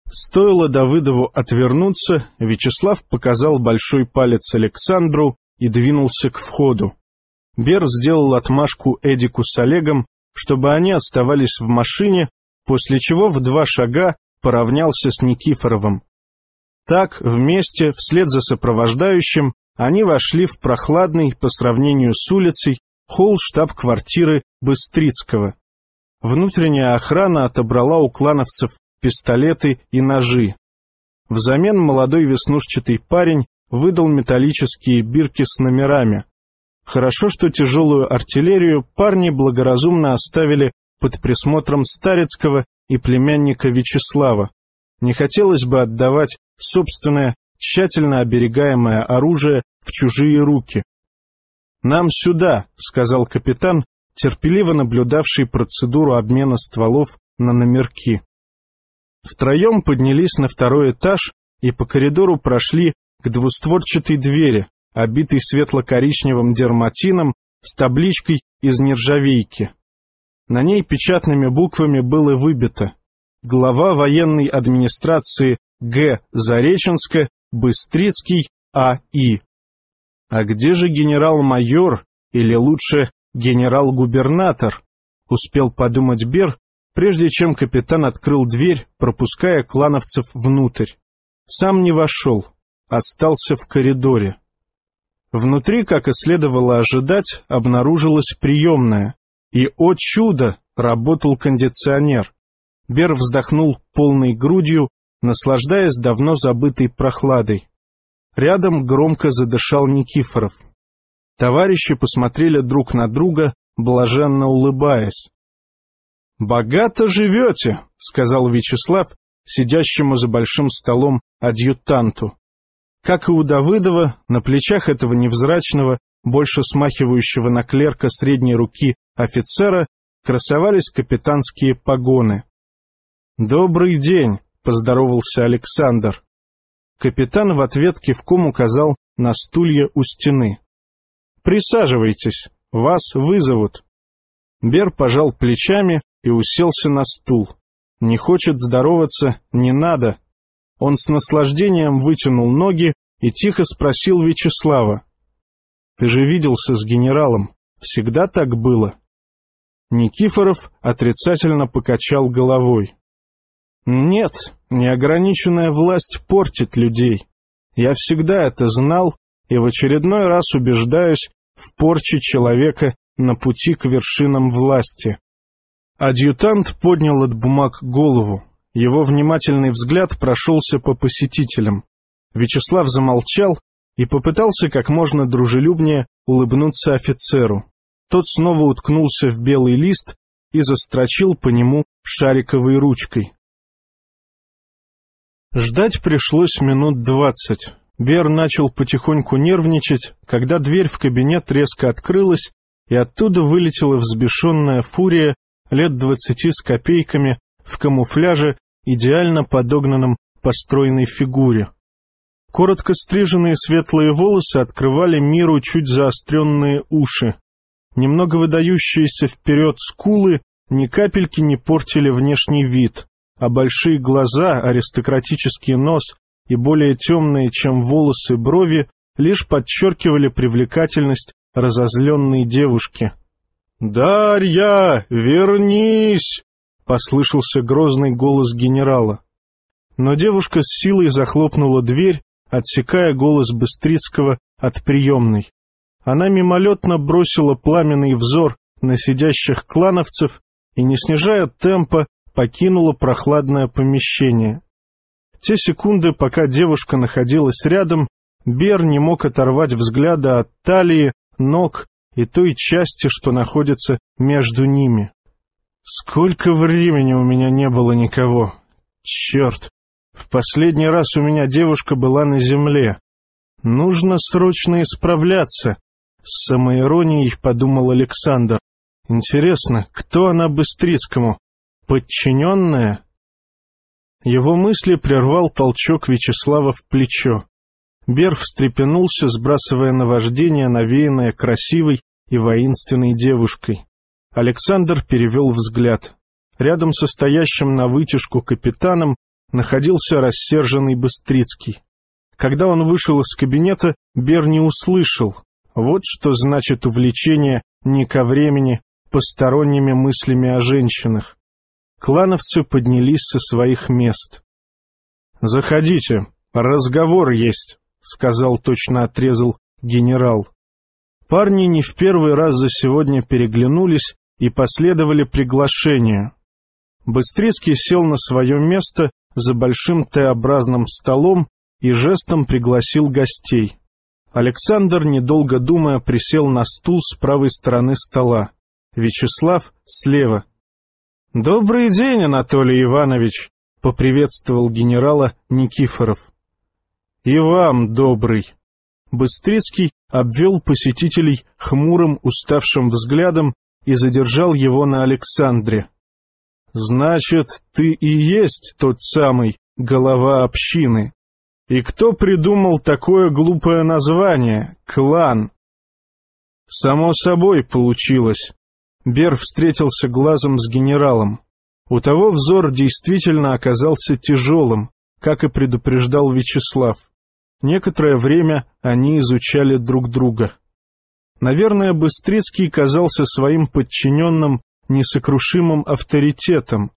Стоило Давыдову отвернуться, Вячеслав показал большой палец Александру и двинулся к входу. Бер сделал отмашку Эдику с Олегом, чтобы они оставались в машине, после чего в два шага поравнялся с Никифоровым. Так, вместе, вслед за сопровождающим, они вошли в прохладный, по сравнению с улицей, холл штаб-квартиры Быстрицкого. Внутренняя охрана отобрала у клановцев пистолеты и ножи. Взамен молодой веснушчатый парень выдал металлические бирки с номерами. Хорошо, что тяжелую артиллерию парни благоразумно оставили под присмотром Старецкого и племянника Вячеслава. Не хотелось бы отдавать собственное, тщательно оберегаемое оружие в чужие руки. «Нам сюда», — сказал капитан, терпеливо наблюдавший процедуру обмена стволов на номерки. Втроем поднялись на второй этаж и по коридору прошли к двустворчатой двери, обитой светло-коричневым дерматином с табличкой из нержавейки. На ней печатными буквами было выбито «Глава военной администрации Г. Зареченска, Быстрицкий А.И.» А где же генерал-майор, или лучше генерал-губернатор? Успел подумать Бер, прежде чем капитан открыл дверь, пропуская клановцев внутрь. Сам не вошел, остался в коридоре. Внутри, как и следовало ожидать, обнаружилась приемная. И, о чудо, работал кондиционер. Бер вздохнул полной грудью, наслаждаясь давно забытой прохладой. Рядом громко задышал Никифоров. Товарищи посмотрели друг на друга, блаженно улыбаясь. «Богато живете», — сказал Вячеслав, сидящему за большим столом адъютанту. Как и у Давыдова, на плечах этого невзрачного, больше смахивающего на клерка средней руки офицера, красовались капитанские погоны. «Добрый день», — поздоровался Александр. Капитан в ответ кивком указал на стулья у стены. «Присаживайтесь, вас вызовут». Бер пожал плечами и уселся на стул. Не хочет здороваться, не надо. Он с наслаждением вытянул ноги и тихо спросил Вячеслава. «Ты же виделся с генералом. Всегда так было?» Никифоров отрицательно покачал головой. «Нет, неограниченная власть портит людей. Я всегда это знал и в очередной раз убеждаюсь в порче человека на пути к вершинам власти». Адъютант поднял от бумаг голову. Его внимательный взгляд прошелся по посетителям. Вячеслав замолчал и попытался как можно дружелюбнее улыбнуться офицеру. Тот снова уткнулся в белый лист и застрочил по нему шариковой ручкой. Ждать пришлось минут двадцать. Бер начал потихоньку нервничать, когда дверь в кабинет резко открылась, и оттуда вылетела взбешенная фурия лет двадцати с копейками в камуфляже, идеально подогнанном по стройной фигуре. Коротко стриженные светлые волосы открывали миру чуть заостренные уши. Немного выдающиеся вперед скулы ни капельки не портили внешний вид, а большие глаза, аристократический нос и более темные, чем волосы, брови лишь подчеркивали привлекательность разозленной девушки. «Дарья, вернись!» — послышался грозный голос генерала. Но девушка с силой захлопнула дверь, отсекая голос Быстрицкого от приемной. Она мимолетно бросила пламенный взор на сидящих клановцев и, не снижая темпа, покинула прохладное помещение. Те секунды, пока девушка находилась рядом, Бер не мог оторвать взгляда от талии, ног и той части, что находится между ними. Сколько времени у меня не было никого. Черт! В последний раз у меня девушка была на земле. Нужно срочно исправляться. С самоиронией подумал Александр. Интересно, кто она Быстрицкому? Подчиненная? Его мысли прервал толчок Вячеслава в плечо. Бер встрепенулся, сбрасывая наваждение, навеянное красивой, и воинственной девушкой. Александр перевел взгляд. Рядом со стоящим на вытяжку капитаном находился рассерженный Быстрицкий. Когда он вышел из кабинета, Бер не услышал. Вот что значит увлечение не ко времени посторонними мыслями о женщинах. Клановцы поднялись со своих мест. «Заходите, разговор есть», — сказал, точно отрезал генерал. Парни не в первый раз за сегодня переглянулись и последовали приглашению. Быстрицкий сел на свое место за большим Т-образным столом и жестом пригласил гостей. Александр, недолго думая, присел на стул с правой стороны стола. Вячеслав слева. «Добрый день, Анатолий Иванович!» — поприветствовал генерала Никифоров. «И вам добрый!» Быстрицкий обвел посетителей хмурым, уставшим взглядом и задержал его на Александре. «Значит, ты и есть тот самый голова общины. И кто придумал такое глупое название — клан?» «Само собой получилось». Бер встретился глазом с генералом. У того взор действительно оказался тяжелым, как и предупреждал Вячеслав. Некоторое время они изучали друг друга. Наверное, Быстрицкий казался своим подчиненным несокрушимым авторитетом.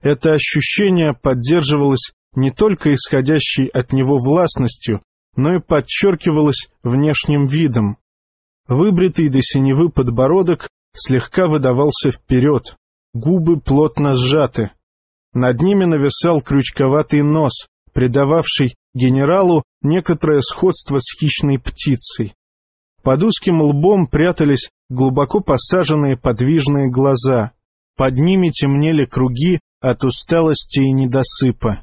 Это ощущение поддерживалось не только исходящей от него властностью, но и подчеркивалось внешним видом. Выбритый до синевы подбородок слегка выдавался вперед, губы плотно сжаты. Над ними нависал крючковатый нос, придававший генералу некоторое сходство с хищной птицей. Под узким лбом прятались глубоко посаженные подвижные глаза. Под ними темнели круги от усталости и недосыпа.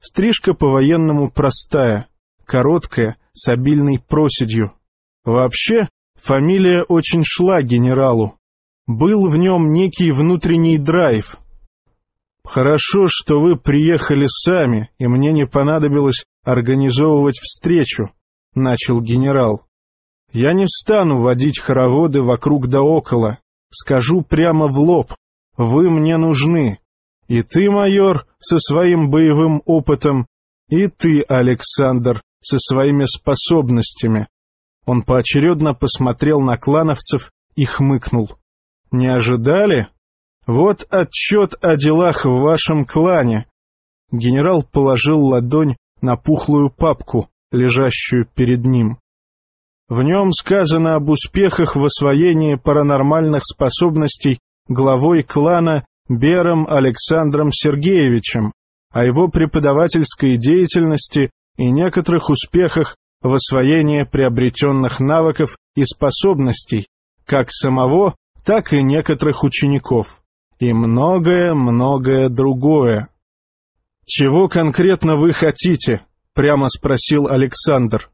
Стрижка по-военному простая, короткая, с обильной проседью. Вообще, фамилия очень шла генералу. Был в нем некий внутренний драйв. «Хорошо, что вы приехали сами, и мне не понадобилось организовывать встречу», — начал генерал. Я не стану водить хороводы вокруг да около. Скажу прямо в лоб. Вы мне нужны. И ты, майор, со своим боевым опытом, и ты, Александр, со своими способностями. Он поочередно посмотрел на клановцев и хмыкнул. Не ожидали? Вот отчет о делах в вашем клане. Генерал положил ладонь на пухлую папку, лежащую перед ним. В нем сказано об успехах в освоении паранормальных способностей главой клана Бером Александром Сергеевичем, о его преподавательской деятельности и некоторых успехах в освоении приобретенных навыков и способностей, как самого, так и некоторых учеников, и многое-многое другое. «Чего конкретно вы хотите?» — прямо спросил Александр.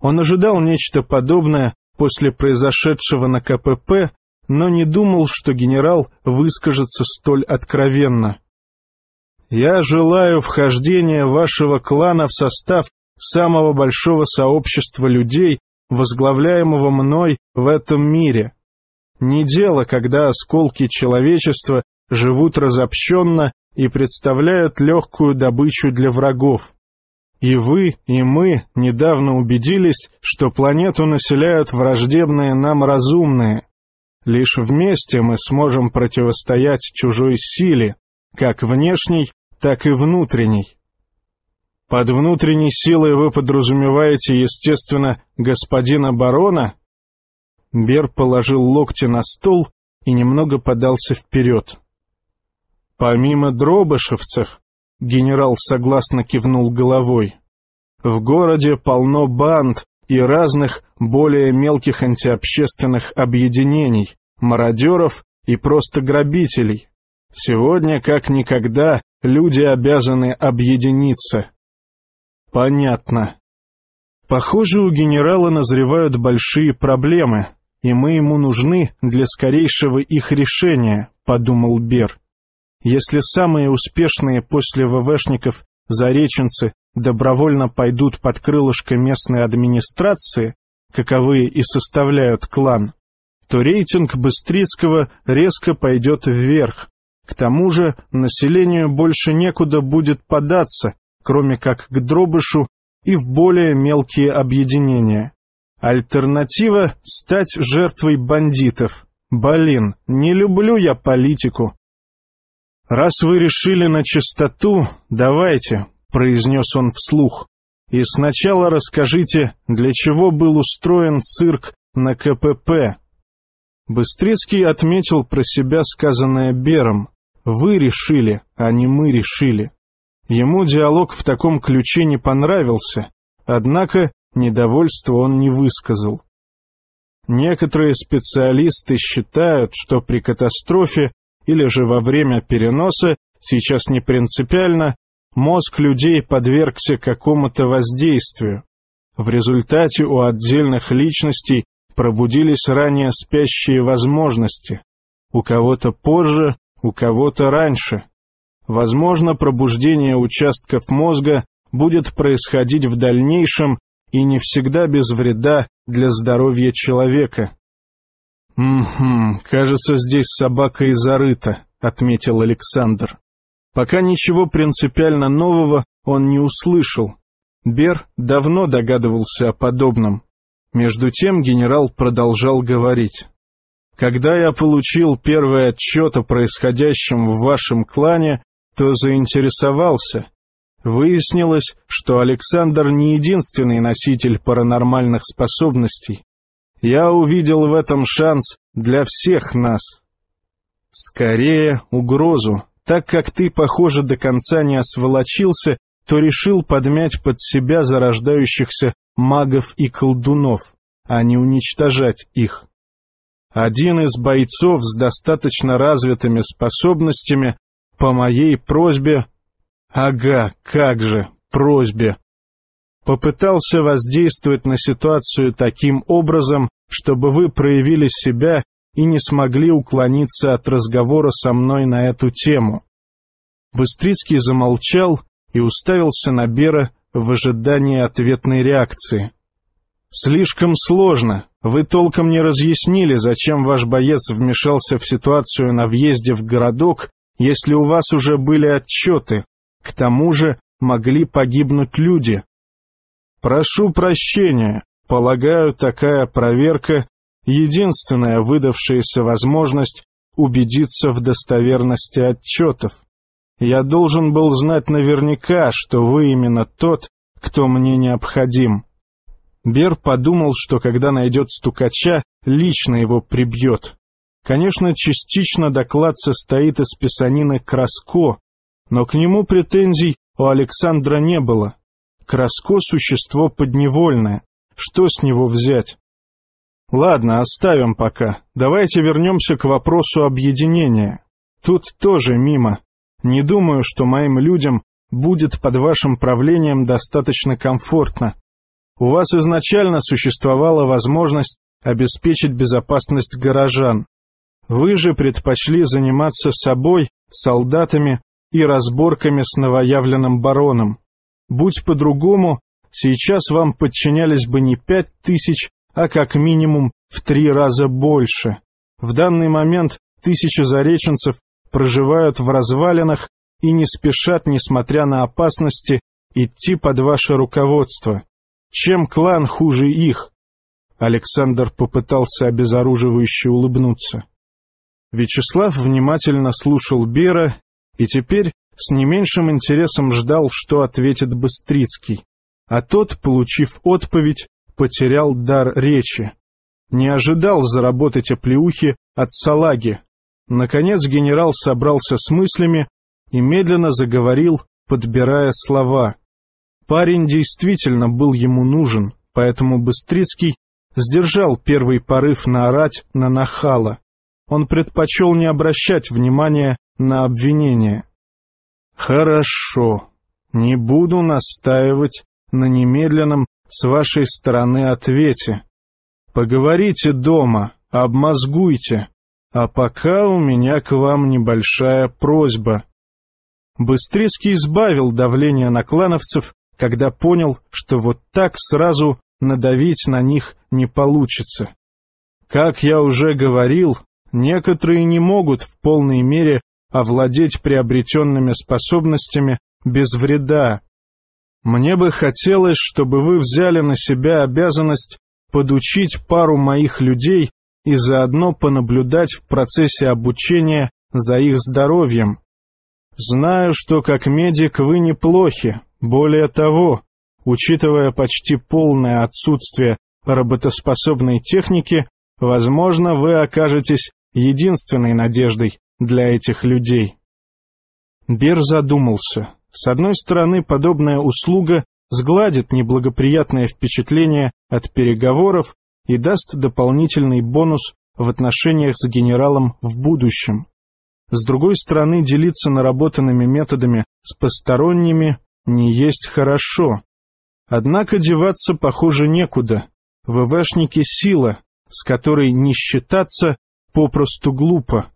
Он ожидал нечто подобное после произошедшего на КПП, но не думал, что генерал выскажется столь откровенно. «Я желаю вхождения вашего клана в состав самого большого сообщества людей, возглавляемого мной в этом мире. Не дело, когда осколки человечества живут разобщенно и представляют легкую добычу для врагов. И вы, и мы недавно убедились, что планету населяют враждебные нам разумные. Лишь вместе мы сможем противостоять чужой силе, как внешней, так и внутренней. Под внутренней силой вы подразумеваете, естественно, господина барона? Бер положил локти на стол и немного подался вперед. Помимо дробышевцев, Генерал согласно кивнул головой. В городе полно банд и разных более мелких антиобщественных объединений, мародеров и просто грабителей. Сегодня, как никогда, люди обязаны объединиться. Понятно. Похоже, у генерала назревают большие проблемы, и мы ему нужны для скорейшего их решения, подумал Бер. Если самые успешные после ВВшников зареченцы добровольно пойдут под крылышко местной администрации, каковые и составляют клан, то рейтинг Быстрицкого резко пойдет вверх. К тому же населению больше некуда будет податься, кроме как к дробышу и в более мелкие объединения. Альтернатива — стать жертвой бандитов. Блин, не люблю я политику. «Раз вы решили на чистоту, давайте», — произнес он вслух. «И сначала расскажите, для чего был устроен цирк на КПП». Быстрицкий отметил про себя сказанное Бером. «Вы решили, а не мы решили». Ему диалог в таком ключе не понравился, однако недовольство он не высказал. Некоторые специалисты считают, что при катастрофе или же во время переноса, сейчас не принципиально, мозг людей подвергся какому-то воздействию. В результате у отдельных личностей пробудились ранее спящие возможности. У кого-то позже, у кого-то раньше. Возможно, пробуждение участков мозга будет происходить в дальнейшем и не всегда без вреда для здоровья человека. «Угу, кажется, здесь собака и зарыта», — отметил Александр. Пока ничего принципиально нового он не услышал. Бер давно догадывался о подобном. Между тем генерал продолжал говорить. «Когда я получил первый отчет о происходящем в вашем клане, то заинтересовался. Выяснилось, что Александр не единственный носитель паранормальных способностей. Я увидел в этом шанс для всех нас. Скорее, угрозу. Так как ты, похоже, до конца не осволочился, то решил подмять под себя зарождающихся магов и колдунов, а не уничтожать их. Один из бойцов с достаточно развитыми способностями по моей просьбе... Ага, как же, просьбе. Попытался воздействовать на ситуацию таким образом, чтобы вы проявили себя и не смогли уклониться от разговора со мной на эту тему. Быстрицкий замолчал и уставился на Бера в ожидании ответной реакции. «Слишком сложно. Вы толком не разъяснили, зачем ваш боец вмешался в ситуацию на въезде в городок если у вас уже были отчеты. К тому же могли погибнуть люди. Прошу прощения, полагаю, такая проверка — единственная выдавшаяся возможность убедиться в достоверности отчетов. Я должен был знать наверняка, что вы именно тот, кто мне необходим. Бер подумал, что когда найдет стукача, лично его прибьет. Конечно, частично доклад состоит из писанины Краско, но к нему претензий у Александра не было. Краско — существо подневольное. Что с него взять? Ладно, оставим пока. Давайте вернемся к вопросу объединения. Тут тоже мимо. Не думаю, что моим людям будет под вашим правлением достаточно комфортно. У вас изначально существовала возможность обеспечить безопасность горожан. Вы же предпочли заниматься собой, солдатами и разборками с новоявленным бароном. Будь по-другому, сейчас вам подчинялись бы не пять тысяч, а как минимум в три раза больше. В данный момент тысячи зареченцев проживают в развалинах и не спешат, несмотря на опасности, идти под ваше руководство. Чем клан хуже их? Александр попытался обезоруживающе улыбнуться. Вячеслав внимательно слушал Бера и теперь с не меньшим интересом ждал, что ответит Быстрицкий. А тот, получив отповедь, потерял дар речи. Не ожидал заработать оплеухи от салаги. Наконец генерал собрался с мыслями и медленно заговорил, подбирая слова. Парень действительно был ему нужен, поэтому Быстрицкий сдержал первый порыв наорать на нахала он предпочел не обращать внимания на обвинения. «Хорошо, не буду настаивать на немедленном с вашей стороны ответе. Поговорите дома, обмозгуйте, а пока у меня к вам небольшая просьба». Быстрицкий избавил давление на клановцев, когда понял, что вот так сразу надавить на них не получится. Как я уже говорил, некоторые не могут в полной мере овладеть приобретенными способностями без вреда. Мне бы хотелось, чтобы вы взяли на себя обязанность подучить пару моих людей и заодно понаблюдать в процессе обучения за их здоровьем. Знаю, что как медик вы неплохи, более того, учитывая почти полное отсутствие работоспособной техники, возможно, вы окажетесь единственной надеждой для этих людей. Бер задумался. С одной стороны, подобная услуга сгладит неблагоприятное впечатление от переговоров и даст дополнительный бонус в отношениях с генералом в будущем. С другой стороны, делиться наработанными методами с посторонними не есть хорошо. Однако деваться, похоже, некуда. ВВшники — сила, с которой не считаться попросту глупо.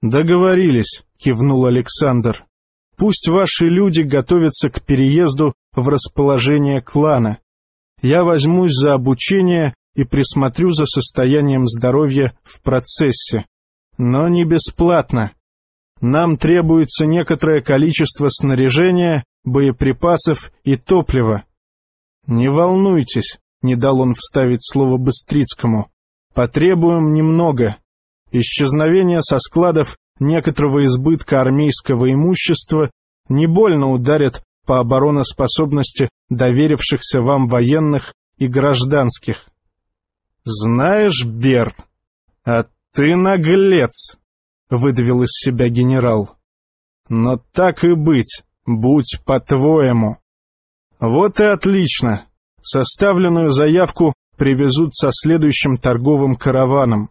«Договорились», — кивнул Александр. «Пусть ваши люди готовятся к переезду в расположение клана. Я возьмусь за обучение и присмотрю за состоянием здоровья в процессе. Но не бесплатно. Нам требуется некоторое количество снаряжения, боеприпасов и топлива. Не волнуйтесь, не дал он вставить слово Быстрицкому. Потребуем немного. Исчезновение со складов некоторого избытка армейского имущества не больно ударит по обороноспособности доверившихся вам военных и гражданских. Знаешь, Бер, а ты наглец, выдавил из себя генерал. Но так и быть, будь по-твоему. Вот и отлично. Составленную заявку привезут со следующим торговым караваном.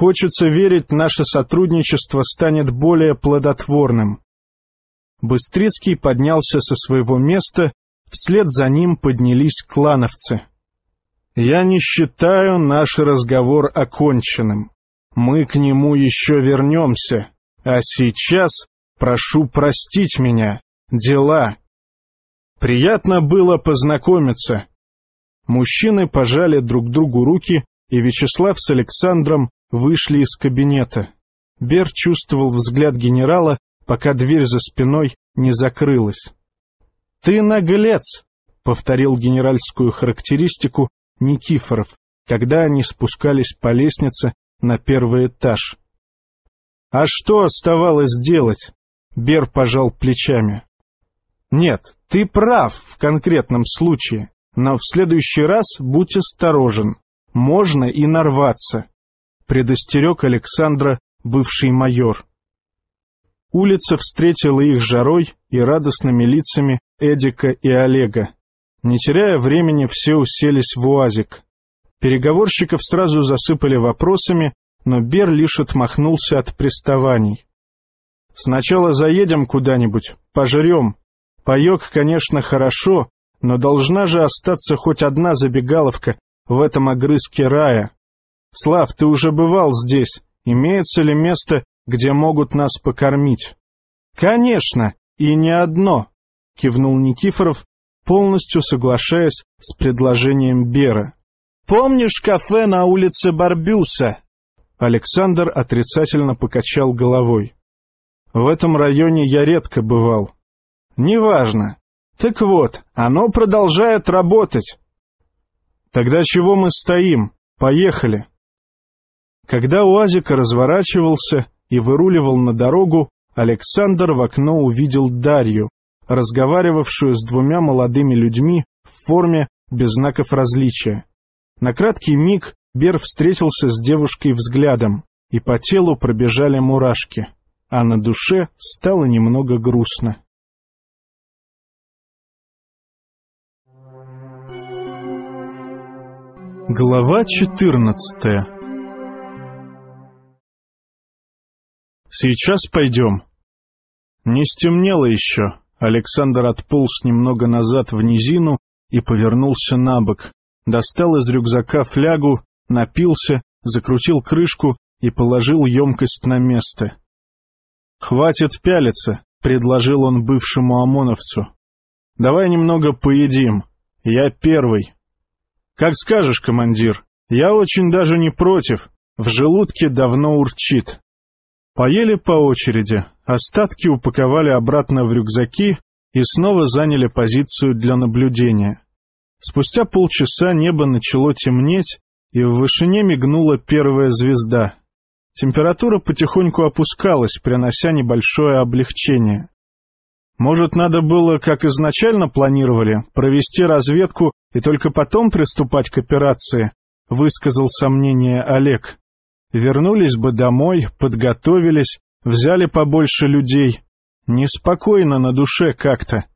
Хочется верить, наше сотрудничество станет более плодотворным. Быстрицкий поднялся со своего места, вслед за ним поднялись клановцы. «Я не считаю наш разговор оконченным. Мы к нему еще вернемся, а сейчас прошу простить меня. Дела». Приятно было познакомиться. Мужчины пожали друг другу руки, и Вячеслав с Александром вышли из кабинета. Бер чувствовал взгляд генерала, пока дверь за спиной не закрылась. «Ты наглец!» — повторил генеральскую характеристику Никифоров, когда они спускались по лестнице на первый этаж. «А что оставалось делать?» — Бер пожал плечами. «Нет, ты прав в конкретном случае, но в следующий раз будь осторожен, можно и нарваться», — предостерег Александра бывший майор. Улица встретила их жарой и радостными лицами Эдика и Олега. Не теряя времени, все уселись в УАЗик. Переговорщиков сразу засыпали вопросами, но Бер лишь отмахнулся от приставаний. «Сначала заедем куда-нибудь, пожрем. Паек, конечно, хорошо, но должна же остаться хоть одна забегаловка в этом огрызке рая. Слав, ты уже бывал здесь. Имеется ли место, где могут нас покормить. — Конечно, и не одно, — кивнул Никифоров, полностью соглашаясь с предложением Бера. — Помнишь кафе на улице Барбюса? Александр отрицательно покачал головой. — В этом районе я редко бывал. — Неважно. Так вот, оно продолжает работать. — Тогда чего мы стоим? Поехали. Когда УАЗик разворачивался, и выруливал на дорогу, Александр в окно увидел Дарью, разговаривавшую с двумя молодыми людьми в форме без знаков различия. На краткий миг Бер встретился с девушкой взглядом, и по телу пробежали мурашки, а на душе стало немного грустно. Глава четырнадцатая Сейчас пойдем. Не стемнело еще. Александр отполз немного назад в низину и повернулся на бок. Достал из рюкзака флягу, напился, закрутил крышку и положил емкость на место. «Хватит пялиться», — предложил он бывшему ОМОНовцу. «Давай немного поедим. Я первый». «Как скажешь, командир», Я очень даже не против, в желудке давно урчит. Поели по очереди, остатки упаковали обратно в рюкзаки и снова заняли позицию для наблюдения. Спустя полчаса небо начало темнеть, и в вышине мигнула первая звезда. Температура потихоньку опускалась, принося небольшое облегчение. Может, надо было, как изначально планировали, провести разведку и только потом приступать к операции, высказал сомнение Олег. Вернулись бы домой, подготовились, взяли побольше людей. Неспокойно на душе как-то.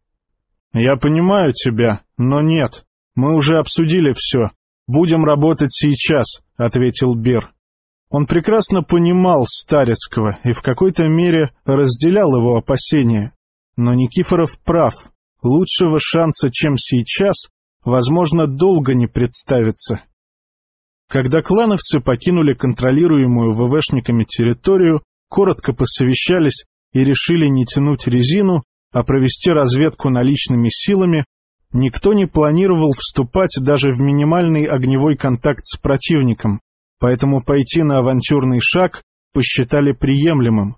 Я понимаю тебя, но нет. Мы уже обсудили все. Будем работать сейчас, ответил Бер. Он прекрасно понимал Старецкого и в какой-то мере разделял его опасения. Но Никифоров прав. Лучшего шанса, чем сейчас, возможно, долго не представится. Когда клановцы покинули контролируемую ВВшниками территорию, коротко посовещались и решили не тянуть резину, а провести разведку наличными силами, никто не планировал вступать даже в минимальный огневой контакт с противником, поэтому пойти на авантюрный шаг посчитали приемлемым.